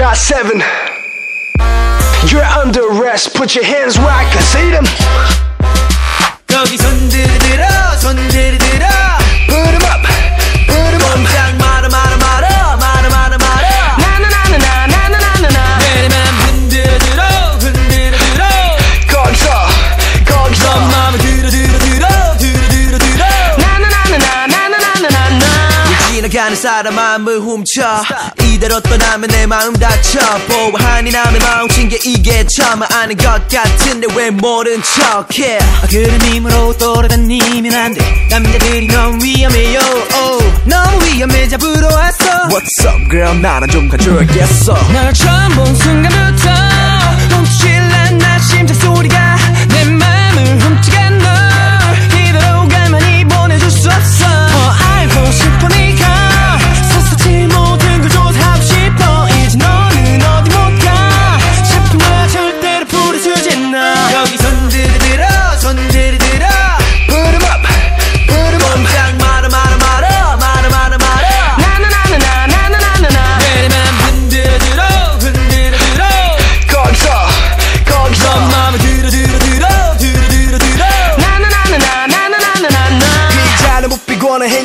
got seven. You're under arrest. Put your hands where I can see them. 거기 손들이 들어 손들 지나가는 사람 마음을 훔쳐. 이대로 떠나면 내 마음 다쳐. 보아하니 남의 마음 친 게 이게 처음 아는 것 같은데 왜 모른 척해? 아, 그런 힘으로 돌아다니면 안돼. 남자들이 너무 위험해요. oh. 너무 위험해 잡으러 왔어. What's up girl? 나는 좀 가져야겠어. 널 처음 본 순간부터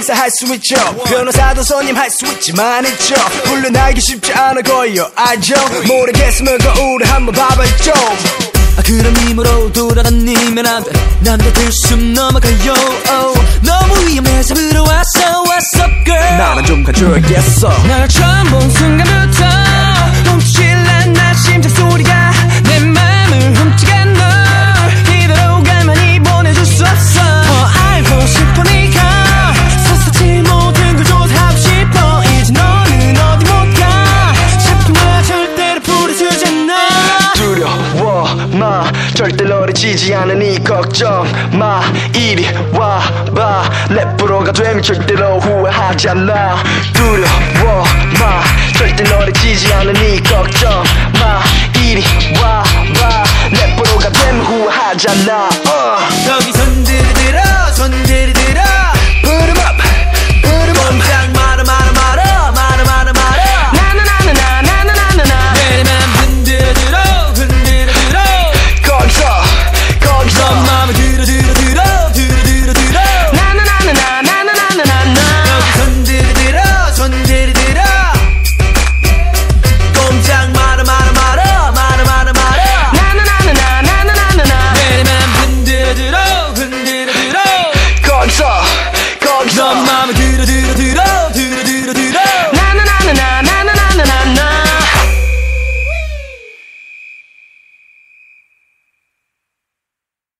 비거나 행사할 수 있죠. 변호사도 손님 할 수 있지만 있죠. 불려나기 쉽지 않아 거요 알죠. 모르겠으면 거울을 한번 봐봐요. 아, 그런 힘으로 돌아다니면 안돼 남자 들 숨 넘어가요 oh. 너무 위험해 잡으러 왔어 What's up girl 나는 좀 가져야겠어 널 처음 본 순간 지지 않으니 걱정 마 이리 와봐. 래퍼로가 되면 절대로 후회하지 않아. 두려워 넌